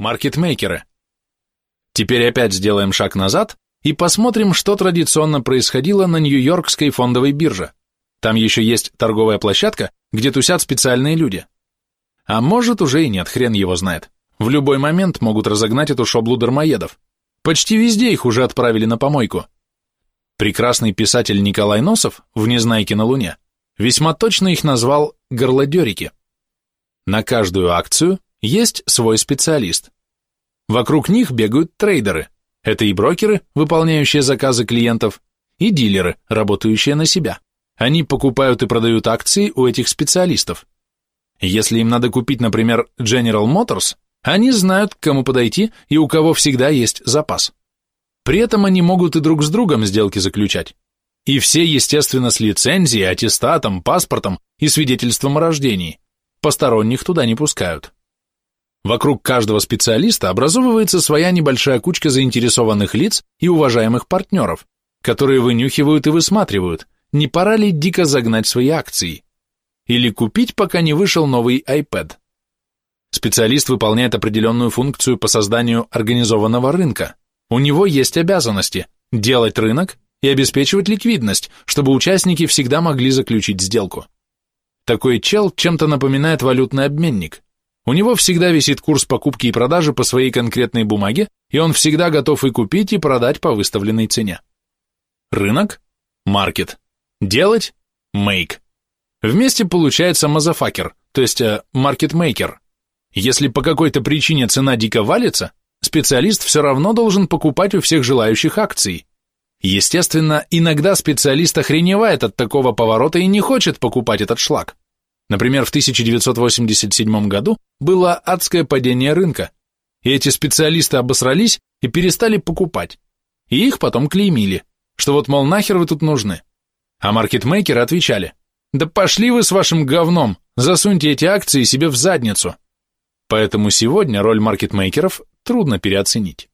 Маркетмейкеры. Теперь опять сделаем шаг назад и посмотрим, что традиционно происходило на Нью-Йоркской фондовой бирже. Там еще есть торговая площадка, где тусят специальные люди. А может уже и нет, хрен его знает. В любой момент могут разогнать эту шоблу дармоедов. Почти везде их уже отправили на помойку. Прекрасный писатель Николай Носов в «Незнайке на Луне» весьма точно их назвал «горлодерики». На каждую акцию есть свой специалист. Вокруг них бегают трейдеры. Это и брокеры, выполняющие заказы клиентов, и дилеры, работающие на себя. Они покупают и продают акции у этих специалистов. Если им надо купить, например, General Motors, они знают, к кому подойти и у кого всегда есть запас. При этом они могут и друг с другом сделки заключать. И все, естественно, с лицензией, аттестатом, паспортом и свидетельством о рождении. Посторонних туда не пускают. Вокруг каждого специалиста образовывается своя небольшая кучка заинтересованных лиц и уважаемых партнеров, которые вынюхивают и высматривают, не пора ли дико загнать свои акции. Или купить, пока не вышел новый iPad. Специалист выполняет определенную функцию по созданию организованного рынка. У него есть обязанности делать рынок и обеспечивать ликвидность, чтобы участники всегда могли заключить сделку. Такой чел чем-то напоминает валютный обменник. У него всегда висит курс покупки и продажи по своей конкретной бумаге, и он всегда готов и купить, и продать по выставленной цене. Рынок – маркет. Делать – make. Вместе получается мазафакер, то есть маркетмейкер. Э, Если по какой-то причине цена дико валится, специалист все равно должен покупать у всех желающих акций. Естественно, иногда специалист охреневает от такого поворота и не хочет покупать этот шлак. Например, в 1987 году было адское падение рынка, и эти специалисты обосрались и перестали покупать. И их потом клеймили, что вот, мол, нахер вы тут нужны. А маркетмейкеры отвечали, да пошли вы с вашим говном, засуньте эти акции себе в задницу. Поэтому сегодня роль маркетмейкеров трудно переоценить.